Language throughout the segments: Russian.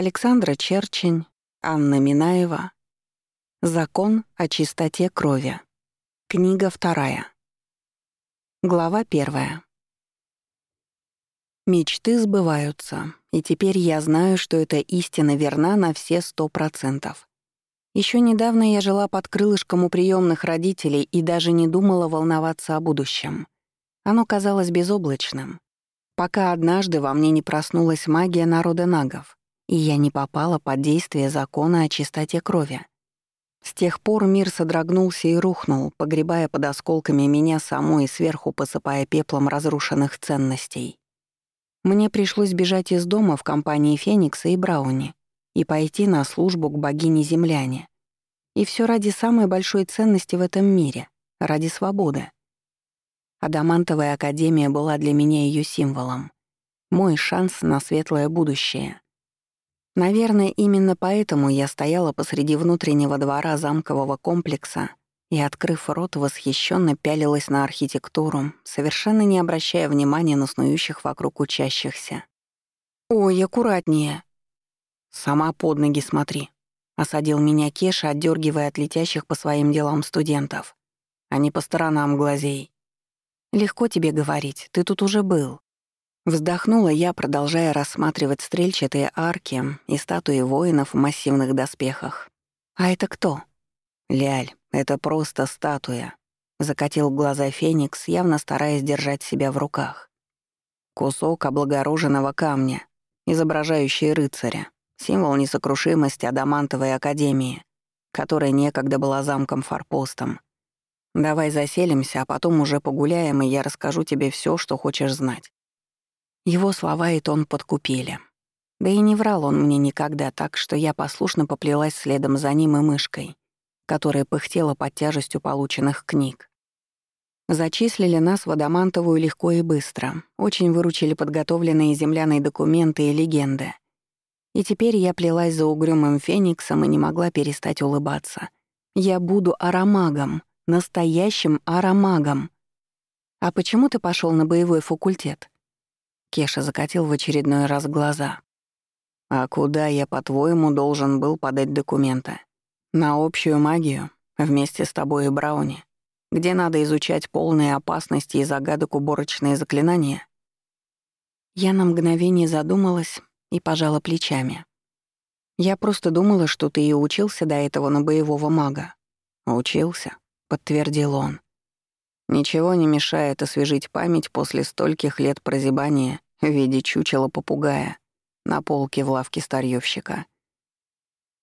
Александра Черчень, Анна Минаева. Закон о чистоте крови. Книга вторая. Глава первая. Мечты сбываются, и теперь я знаю, что эта истина верна на все сто процентов. Еще недавно я жила под крылышком у приемных родителей и даже не думала волноваться о будущем. Оно казалось безоблачным, пока однажды во мне не проснулась магия народа нагов и я не попала под действие закона о чистоте крови. С тех пор мир содрогнулся и рухнул, погребая под осколками меня саму и сверху посыпая пеплом разрушенных ценностей. Мне пришлось бежать из дома в компании Феникса и Брауни и пойти на службу к богине-земляне. И все ради самой большой ценности в этом мире — ради свободы. Адамантовая академия была для меня ее символом. Мой шанс на светлое будущее — Наверное, именно поэтому я стояла посреди внутреннего двора замкового комплекса и, открыв рот, восхищенно пялилась на архитектуру, совершенно не обращая внимания на снующих вокруг учащихся. «Ой, аккуратнее!» «Сама под ноги смотри», — осадил меня Кеша, отдергивая от летящих по своим делам студентов. «А не по сторонам глазей». «Легко тебе говорить, ты тут уже был», Вздохнула я, продолжая рассматривать стрельчатые арки и статуи воинов в массивных доспехах. «А это кто?» «Ляль, это просто статуя», — закатил глаза Феникс, явно стараясь держать себя в руках. «Кусок облагороженного камня, изображающий рыцаря, символ несокрушимости Адамантовой Академии, которая некогда была замком-форпостом. Давай заселимся, а потом уже погуляем, и я расскажу тебе все, что хочешь знать». Его слова и тон подкупили. Да и не врал он мне никогда, так что я послушно поплелась следом за ним и мышкой, которая пыхтела под тяжестью полученных книг. Зачислили нас в Адамантовую легко и быстро, очень выручили подготовленные земляные документы и легенды. И теперь я плелась за угрюмым фениксом и не могла перестать улыбаться. Я буду аромагом, настоящим аромагом. А почему ты пошел на боевой факультет? Кеша закатил в очередной раз глаза. «А куда я, по-твоему, должен был подать документы? На общую магию, вместе с тобой и Брауни, где надо изучать полные опасности и загадок уборочные заклинания?» Я на мгновение задумалась и пожала плечами. «Я просто думала, что ты и учился до этого на боевого мага». «Учился», — подтвердил он. Ничего не мешает освежить память после стольких лет прозябания в виде чучела попугая на полке в лавке старьёвщика.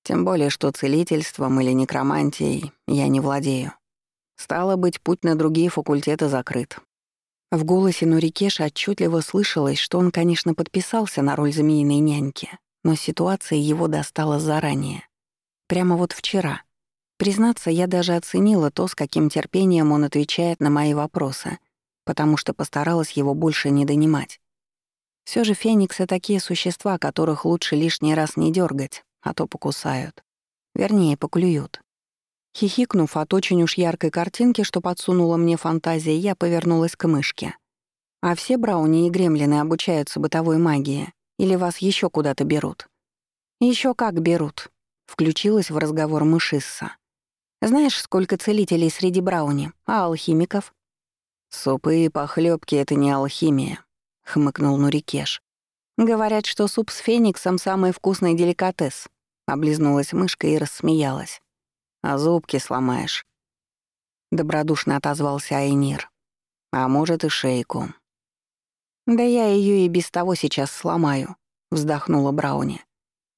Тем более, что целительством или некромантией я не владею. Стало быть, путь на другие факультеты закрыт. В голосе Нурикеша отчетливо слышалось, что он, конечно, подписался на роль змеиной няньки, но ситуация его достала заранее. Прямо вот вчера — Признаться, я даже оценила то, с каким терпением он отвечает на мои вопросы, потому что постаралась его больше не донимать. Все же фениксы — такие существа, которых лучше лишний раз не дергать, а то покусают. Вернее, поклюют. Хихикнув от очень уж яркой картинки, что подсунула мне фантазия, я повернулась к мышке. «А все брауни и гремлины обучаются бытовой магии? Или вас еще куда-то берут?» Еще как берут», — включилась в разговор мышисса. Знаешь, сколько целителей среди брауни, а алхимиков?» «Супы и похлебки это не алхимия», — хмыкнул Нурикеш. «Говорят, что суп с фениксом — самый вкусный деликатес», — облизнулась мышка и рассмеялась. «А зубки сломаешь». Добродушно отозвался Айнир. «А может, и шейку». «Да я ее и без того сейчас сломаю», — вздохнула Брауни.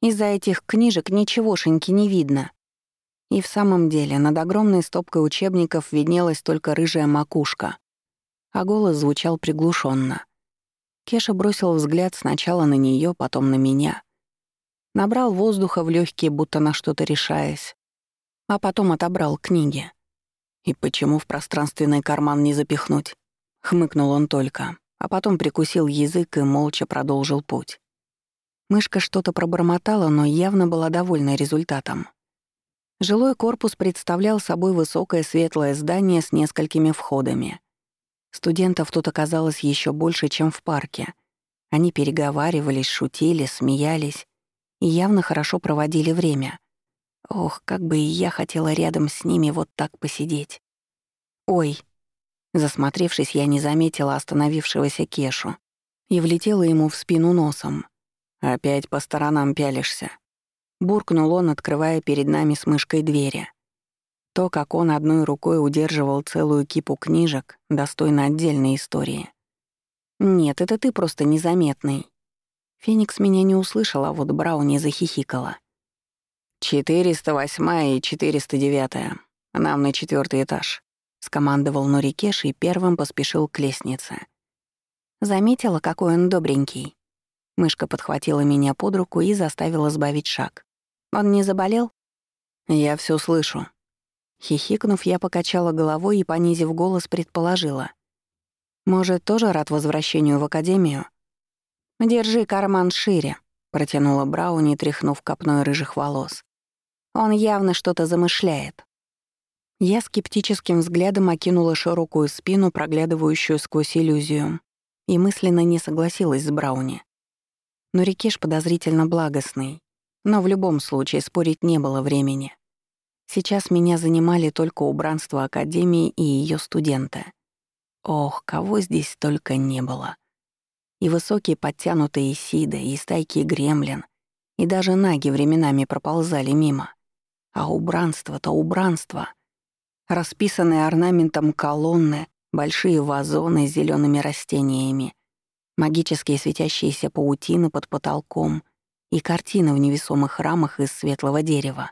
«Из-за этих книжек ничегошеньки не видно». И в самом деле над огромной стопкой учебников виднелась только рыжая макушка, а голос звучал приглушенно. Кеша бросил взгляд сначала на нее, потом на меня. Набрал воздуха в легкие, будто на что-то решаясь, а потом отобрал книги. «И почему в пространственный карман не запихнуть?» — хмыкнул он только, а потом прикусил язык и молча продолжил путь. Мышка что-то пробормотала, но явно была довольна результатом. Жилой корпус представлял собой высокое светлое здание с несколькими входами. Студентов тут оказалось еще больше, чем в парке. Они переговаривались, шутили, смеялись и явно хорошо проводили время. Ох, как бы и я хотела рядом с ними вот так посидеть. «Ой!» Засмотревшись, я не заметила остановившегося Кешу и влетела ему в спину носом. «Опять по сторонам пялишься», — буркнул он, открывая перед нами с мышкой двери. То, как он одной рукой удерживал целую кипу книжек, достойно отдельной истории. «Нет, это ты просто незаметный». Феникс меня не услышал, а вот Брауни захихикала. «Четыреста восьмая и четыреста девятая. Нам на четвертый этаж», — скомандовал Нурикеш и первым поспешил к лестнице. Заметила, какой он добренький. Мышка подхватила меня под руку и заставила сбавить шаг. «Он не заболел?» «Я все слышу». Хихикнув, я покачала головой и, понизив голос, предположила. «Может, тоже рад возвращению в академию?» «Держи карман шире», — протянула Брауни, тряхнув копной рыжих волос. Он явно что-то замышляет. Я скептическим взглядом окинула широкую спину, проглядывающую сквозь иллюзию, и мысленно не согласилась с Брауни. Но Рикеш подозрительно благостный, но в любом случае спорить не было времени. Сейчас меня занимали только убранство Академии и ее студенты. Ох, кого здесь только не было. И высокие подтянутые Сида, и стайки гремлин, и даже наги временами проползали мимо. А убранство-то убранство. Расписанные орнаментом колонны, большие вазоны с зелеными растениями, магические светящиеся паутины под потолком и картины в невесомых рамах из светлого дерева.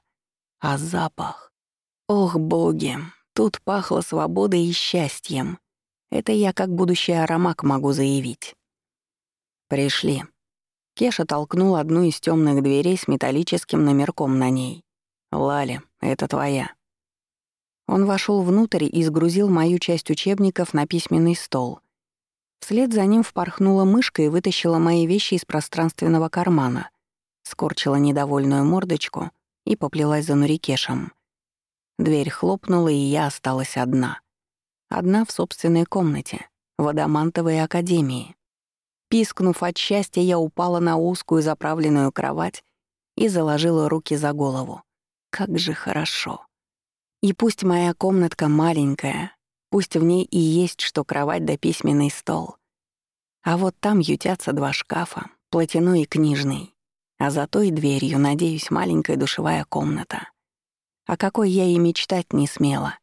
А запах... Ох, боги, тут пахло свободой и счастьем. Это я как будущий аромак могу заявить. Пришли. Кеша толкнул одну из темных дверей с металлическим номерком на ней. «Лали, это твоя». Он вошел внутрь и сгрузил мою часть учебников на письменный стол. Вслед за ним впорхнула мышка и вытащила мои вещи из пространственного кармана, скорчила недовольную мордочку и поплелась за Нурикешем. Дверь хлопнула, и я осталась одна. Одна в собственной комнате, в Адамантовой академии. Пискнув от счастья, я упала на узкую заправленную кровать и заложила руки за голову. Как же хорошо. И пусть моя комнатка маленькая, пусть в ней и есть что кровать да письменный стол. А вот там ютятся два шкафа, платяной и книжный. А за той дверью, надеюсь, маленькая душевая комната. О какой я и мечтать не смела.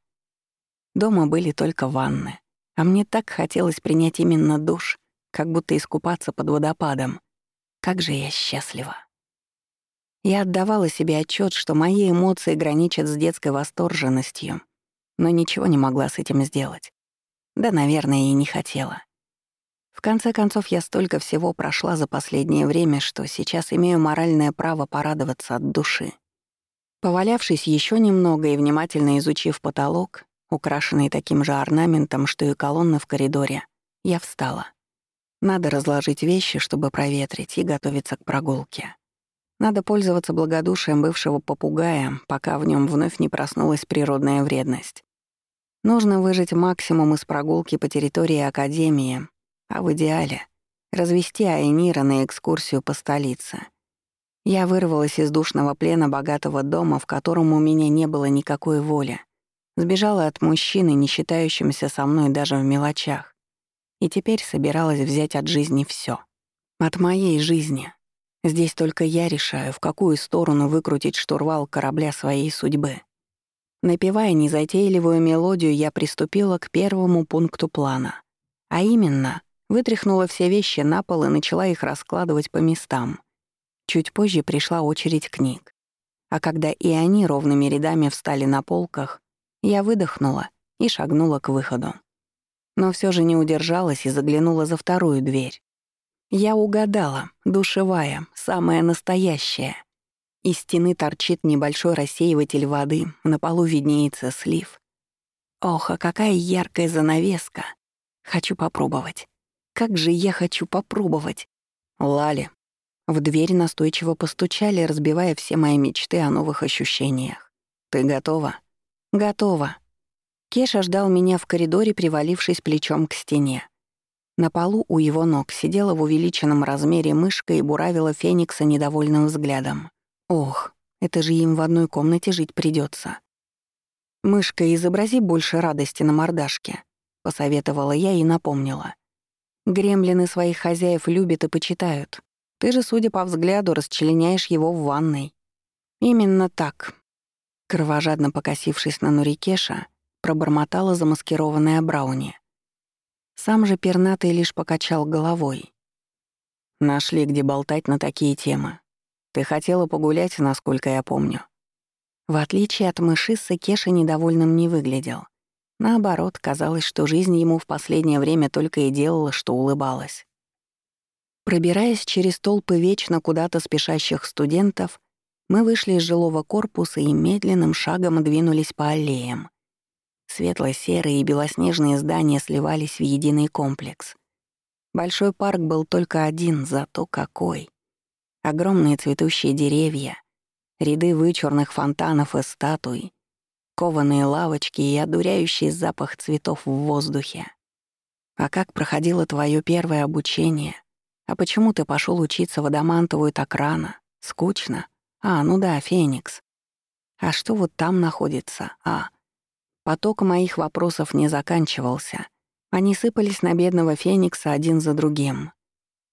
Дома были только ванны. А мне так хотелось принять именно душ, как будто искупаться под водопадом. Как же я счастлива. Я отдавала себе отчет, что мои эмоции граничат с детской восторженностью, но ничего не могла с этим сделать. Да, наверное, и не хотела. Конце концов, я столько всего прошла за последнее время, что сейчас имею моральное право порадоваться от души. Повалявшись еще немного и внимательно изучив потолок, украшенный таким же орнаментом, что и колонны в коридоре, я встала. Надо разложить вещи, чтобы проветрить, и готовиться к прогулке. Надо пользоваться благодушием бывшего попугая, пока в нем вновь не проснулась природная вредность. Нужно выжать максимум из прогулки по территории Академии, а в идеале — развести Айнира на экскурсию по столице. Я вырвалась из душного плена богатого дома, в котором у меня не было никакой воли. Сбежала от мужчины, не считающимся со мной даже в мелочах. И теперь собиралась взять от жизни все. От моей жизни, Здесь только я решаю, в какую сторону выкрутить штурвал корабля своей судьбы. Напевая незатейливую мелодию, я приступила к первому пункту плана. А именно, вытряхнула все вещи на пол и начала их раскладывать по местам. Чуть позже пришла очередь книг. А когда и они ровными рядами встали на полках, я выдохнула и шагнула к выходу. Но все же не удержалась и заглянула за вторую дверь. Я угадала, душевая, самая настоящая. Из стены торчит небольшой рассеиватель воды, на полу виднеется слив. Ох, а какая яркая занавеска. Хочу попробовать. Как же я хочу попробовать. Лали. В дверь настойчиво постучали, разбивая все мои мечты о новых ощущениях. Ты готова? Готова. Кеша ждал меня в коридоре, привалившись плечом к стене. На полу у его ног сидела в увеличенном размере мышка и буравила Феникса недовольным взглядом. Ох, это же им в одной комнате жить придется. «Мышка, изобрази больше радости на мордашке», — посоветовала я и напомнила. «Гремлины своих хозяев любят и почитают. Ты же, судя по взгляду, расчленяешь его в ванной». «Именно так», — кровожадно покосившись на Нурикеша, пробормотала замаскированная Брауни. Сам же пернатый лишь покачал головой. «Нашли, где болтать на такие темы. Ты хотела погулять, насколько я помню». В отличие от мышисы, Кеша недовольным не выглядел. Наоборот, казалось, что жизнь ему в последнее время только и делала, что улыбалась. Пробираясь через толпы вечно куда-то спешащих студентов, мы вышли из жилого корпуса и медленным шагом двинулись по аллеям. Светло-серые и белоснежные здания сливались в единый комплекс. Большой парк был только один, зато какой. Огромные цветущие деревья, ряды вычурных фонтанов и статуй, кованые лавочки и одуряющий запах цветов в воздухе. А как проходило твое первое обучение? А почему ты пошел учиться в Адамантовую так рано? Скучно? А, ну да, Феникс. А что вот там находится? А, Поток моих вопросов не заканчивался. Они сыпались на бедного Феникса один за другим.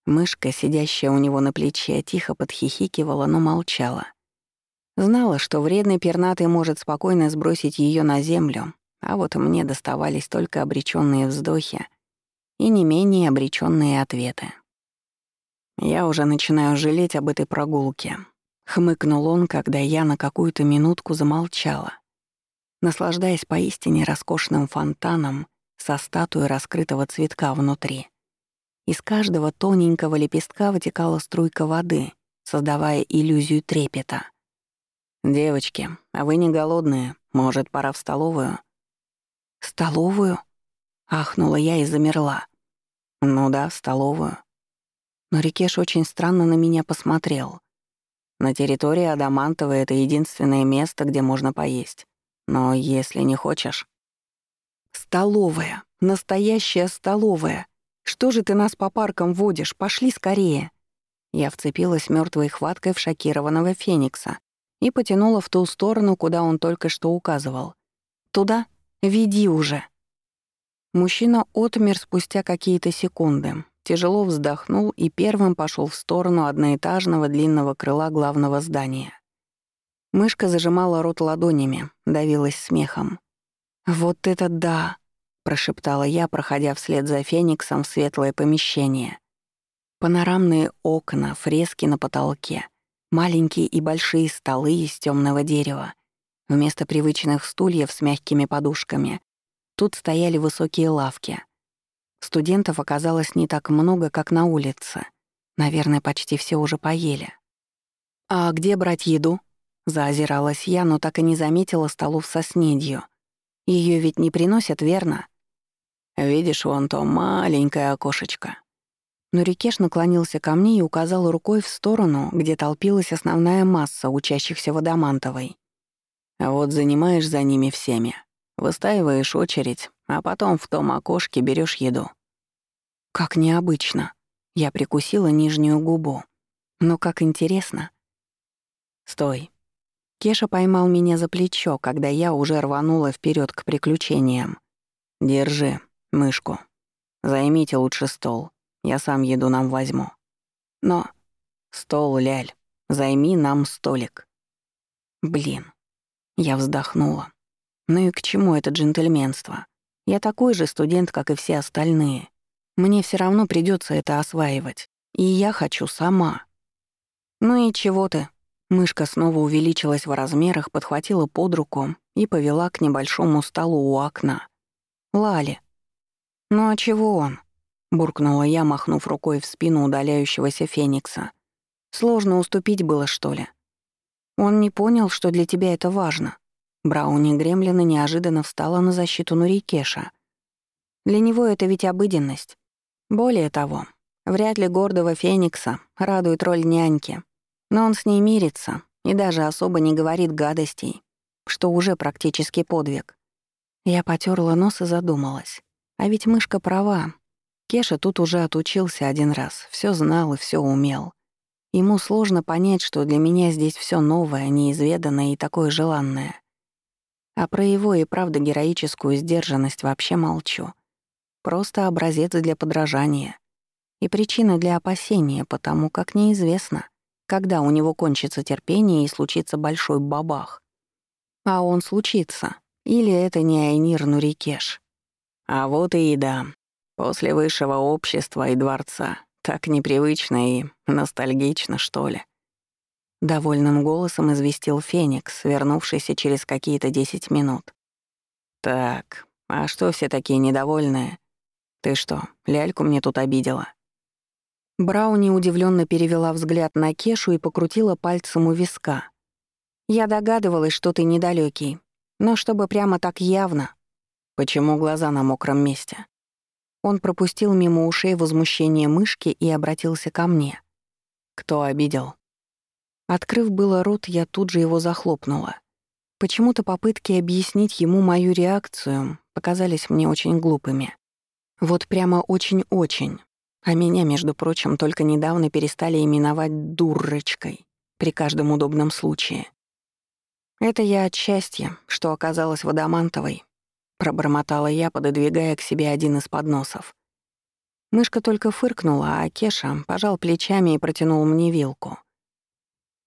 Мышка, сидящая у него на плече, тихо подхихикивала, но молчала. Знала, что вредный пернатый может спокойно сбросить ее на землю, а вот мне доставались только обреченные вздохи и не менее обреченные ответы. «Я уже начинаю жалеть об этой прогулке», — хмыкнул он, когда я на какую-то минутку замолчала, наслаждаясь поистине роскошным фонтаном со статуей раскрытого цветка внутри. Из каждого тоненького лепестка вытекала струйка воды, создавая иллюзию трепета. «Девочки, а вы не голодные? Может, пора в столовую?» «Столовую?» — ахнула я и замерла. «Ну да, в столовую». Но Рикеш очень странно на меня посмотрел. На территории Адамантова это единственное место, где можно поесть. Но если не хочешь... Столовая. Настоящая столовая. Что же ты нас по паркам водишь? Пошли скорее. Я вцепилась мертвой хваткой в шокированного Феникса и потянула в ту сторону, куда он только что указывал. «Туда? Веди уже!» Мужчина отмер спустя какие-то секунды, тяжело вздохнул и первым пошел в сторону одноэтажного длинного крыла главного здания. Мышка зажимала рот ладонями, давилась смехом. «Вот это да!» — прошептала я, проходя вслед за Фениксом в светлое помещение. Панорамные окна, фрески на потолке, маленькие и большие столы из темного дерева. Вместо привычных стульев с мягкими подушками тут стояли высокие лавки. Студентов оказалось не так много, как на улице. Наверное, почти все уже поели. «А где брать еду?» Заозиралась я, но так и не заметила столов со снедью. Ее ведь не приносят, верно? Видишь, вон то маленькое окошечко. Но Рикеш наклонился ко мне и указал рукой в сторону, где толпилась основная масса учащихся водомантовой. А вот занимаешь за ними всеми. Выстаиваешь очередь, а потом в том окошке берешь еду. Как необычно. Я прикусила нижнюю губу. Но как интересно. Стой. Кеша поймал меня за плечо, когда я уже рванула вперед к приключениям. «Держи, мышку. Займите лучше стол. Я сам еду нам возьму. Но... Стол, ляль. Займи нам столик». Блин. Я вздохнула. Ну и к чему это джентльменство? Я такой же студент, как и все остальные. Мне все равно придется это осваивать. И я хочу сама. Ну и чего ты? Мышка снова увеличилась в размерах, подхватила под руку и повела к небольшому столу у окна. «Лали». «Ну а чего он?» — буркнула я, махнув рукой в спину удаляющегося Феникса. «Сложно уступить было, что ли?» «Он не понял, что для тебя это важно». Брауни Гремлина неожиданно встала на защиту Нурикеша. «Для него это ведь обыденность. Более того, вряд ли гордого Феникса радует роль няньки, но он с ней мирится и даже особо не говорит гадостей, что уже практически подвиг. Я потерла нос и задумалась. А ведь мышка права. Кеша тут уже отучился один раз, все знал и все умел. Ему сложно понять, что для меня здесь все новое, неизведанное и такое желанное. А про его и правда героическую сдержанность вообще молчу. Просто образец для подражания. И причина для опасения, потому как неизвестно, когда у него кончится терпение и случится большой бабах. А он случится. Или это не Айнир Нурикеш. А вот и еда. После высшего общества и дворца. Так непривычно и ностальгично, что ли. Довольным голосом известил Феникс, вернувшийся через какие-то десять минут. «Так, а что все такие недовольные? Ты что, ляльку мне тут обидела?» Брауни удивленно перевела взгляд на Кешу и покрутила пальцем у виска. «Я догадывалась, что ты недалекий, но чтобы прямо так явно...» «Почему глаза на мокром месте?» Он пропустил мимо ушей возмущение мышки и обратился ко мне. «Кто обидел?» Открыв было рот, я тут же его захлопнула. Почему-то попытки объяснить ему мою реакцию показались мне очень глупыми. Вот прямо очень-очень. А меня, между прочим, только недавно перестали именовать «дурочкой» при каждом удобном случае. Это я от счастья, что оказалась в Адамантовой, пробормотала я, пододвигая к себе один из подносов. Мышка только фыркнула, а Кеша пожал плечами и протянул мне вилку —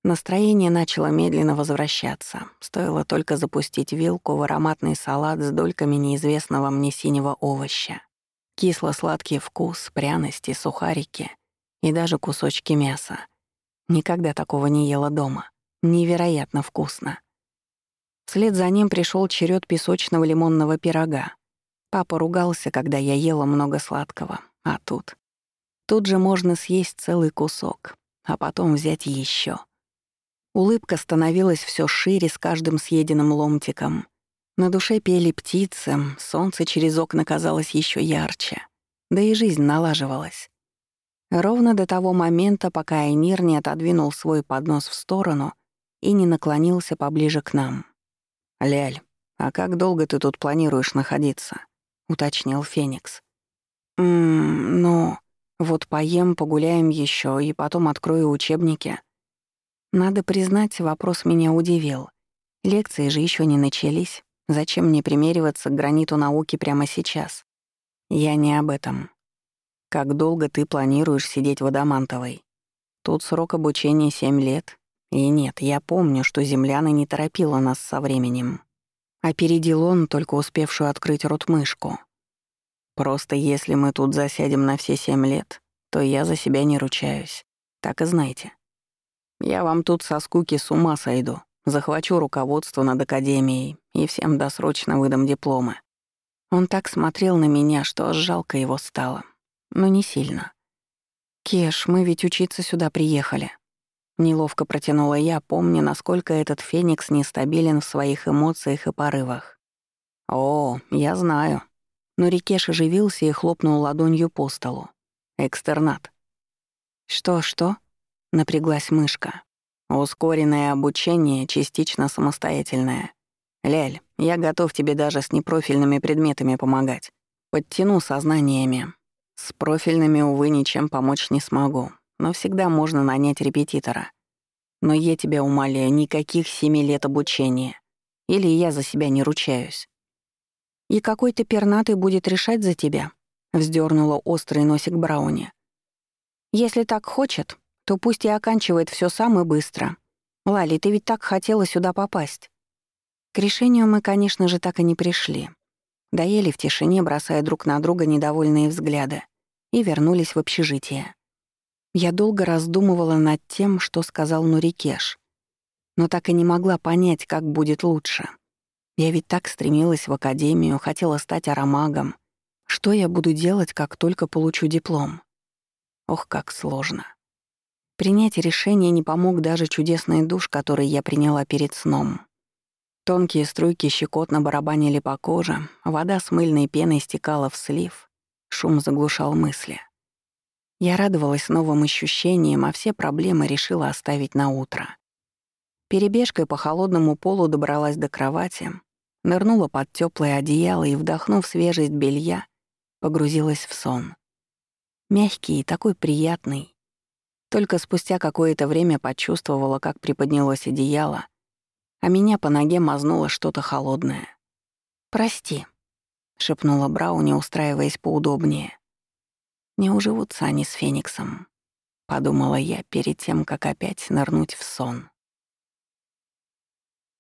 Настроение начало медленно возвращаться. Стоило только запустить вилку в ароматный салат с дольками неизвестного мне синего овоща. Кисло-сладкий вкус, пряности, сухарики и даже кусочки мяса. Никогда такого не ела дома. Невероятно вкусно. Вслед за ним пришел черед песочного лимонного пирога. Папа ругался, когда я ела много сладкого, а тут... Тут же можно съесть целый кусок, а потом взять еще. Улыбка становилась все шире с каждым съеденным ломтиком. На душе пели птицы, солнце через окна казалось еще ярче. Да и жизнь налаживалась. Ровно до того момента, пока Айнир не отодвинул свой поднос в сторону и не наклонился поближе к нам. «Ляль, а как долго ты тут планируешь находиться?» — уточнил Феникс. «Ммм, ну, вот поем, погуляем еще и потом открою учебники», надо признать, вопрос меня удивил. Лекции же еще не начались. Зачем мне примериваться к граниту науки прямо сейчас? Я не об этом. Как долго ты планируешь сидеть в Адамантовой? Тут срок обучения семь лет. И нет, я помню, что земляна не торопила нас со временем. Опередил он, только успевшую открыть рот мышку. Просто если мы тут засядем на все семь лет, то я за себя не ручаюсь. Так и знайте. Я вам тут со скуки с ума сойду. Захвачу руководство над академией и всем досрочно выдам дипломы. Он так смотрел на меня, что жалко его стало. Но не сильно. «Кеш, мы ведь учиться сюда приехали». Неловко протянула я, помня, насколько этот феникс нестабилен в своих эмоциях и порывах. «О, я знаю». Но Рикеш оживился и хлопнул ладонью по столу. «Экстернат». «Что-что?» Напряглась мышка. Ускоренное обучение, частично самостоятельное. Ляль, я готов тебе даже с непрофильными предметами помогать. Подтяну сознаниями. С профильными, увы, ничем помочь не смогу, но всегда можно нанять репетитора. Но я тебя умоляю, никаких семи лет обучения. Или я за себя не ручаюсь. «И какой-то пернатый будет решать за тебя?» — вздернула острый носик Брауни. «Если так хочет, то пусть и оканчивает все сам и быстро. Лали, ты ведь так хотела сюда попасть. К решению мы, конечно же, так и не пришли. Доели в тишине, бросая друг на друга недовольные взгляды, и вернулись в общежитие. Я долго раздумывала над тем, что сказал Нурикеш, но так и не могла понять, как будет лучше. Я ведь так стремилась в академию, хотела стать аромагом. Что я буду делать, как только получу диплом? Ох, как сложно. Принять решение не помог даже чудесный душ, который я приняла перед сном. Тонкие струйки щекотно барабанили по коже, вода с мыльной пеной стекала в слив, шум заглушал мысли. Я радовалась новым ощущениям, а все проблемы решила оставить на утро. Перебежкой по холодному полу добралась до кровати, нырнула под теплое одеяло и, вдохнув свежесть белья, погрузилась в сон. Мягкий и такой приятный. Только спустя какое-то время почувствовала, как приподнялось одеяло, а меня по ноге мазнуло что-то холодное. «Прости», — шепнула Брауни, устраиваясь поудобнее. «Не уживутся они с Фениксом», — подумала я перед тем, как опять нырнуть в сон.